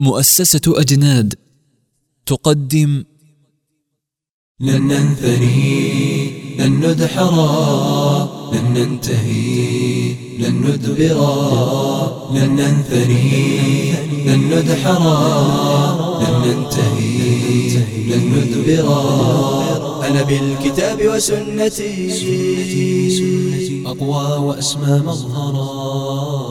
مؤسسة أجناد. تقدم. لن ننثني لن ندحرا لن ننتهي لن ندبرا لن ننثني لن ندحرا لن ننتهي لن ندبرا. أنا بالكتاب وسنتي أقوى وأسمى مظهرا.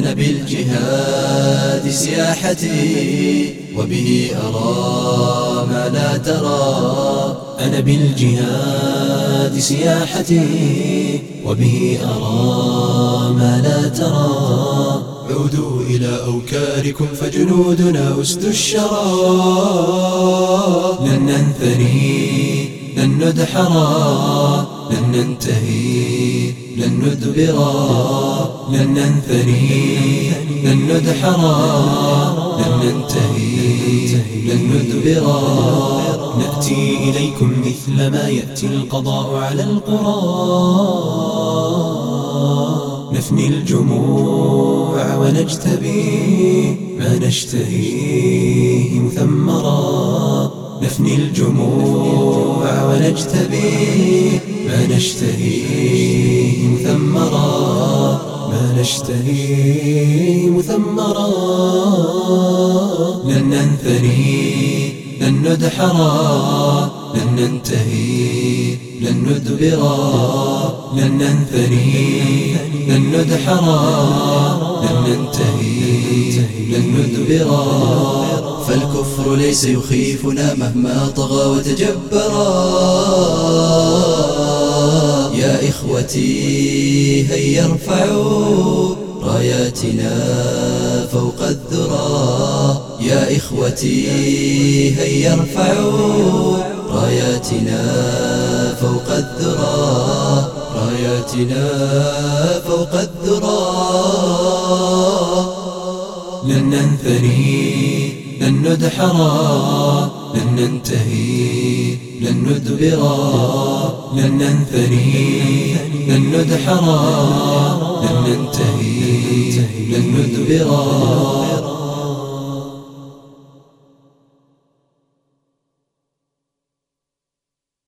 أنا بالجهاد سياحتي وبه أرى ما لا ترى. أنا بالجهاد سياحتي وبه أرى ما لا ترى. عودوا إلى أوكاركم فجنودنا أسد الشرى. لن ننثني لن ندحرا لن ننتهي لن ندبرا لن ننثني لن ندحرا لن ننتهي لن ندبرا نأتي إليكم مثل ما يأتي القضاء على القرى. نفني الجموع ونجتبي ما نشتهيه مثمرا. نفني الجموع ونجتبي ما نشتهيه مثمرا ما نشتهيه مثمرا لن ننثني لن ندحرا لن ننتهي لن ندبرا. لن ننثني لن ندحرا لن ننتهي لن ندبرا. فالكفر ليس يخيفنا مهما طغى وتجبرا. إخوتي هيا ارفعوا راياتنا فوق الذرى. يا إخوتي هيا ارفعوا راياتنا فوق الذرى. راياتنا فوق الذرى. لن ننثني لن ندحرا لن ننتهي لن ندبرا. لن ننثني لن ندحرا لن ننتهي لن ندبرا.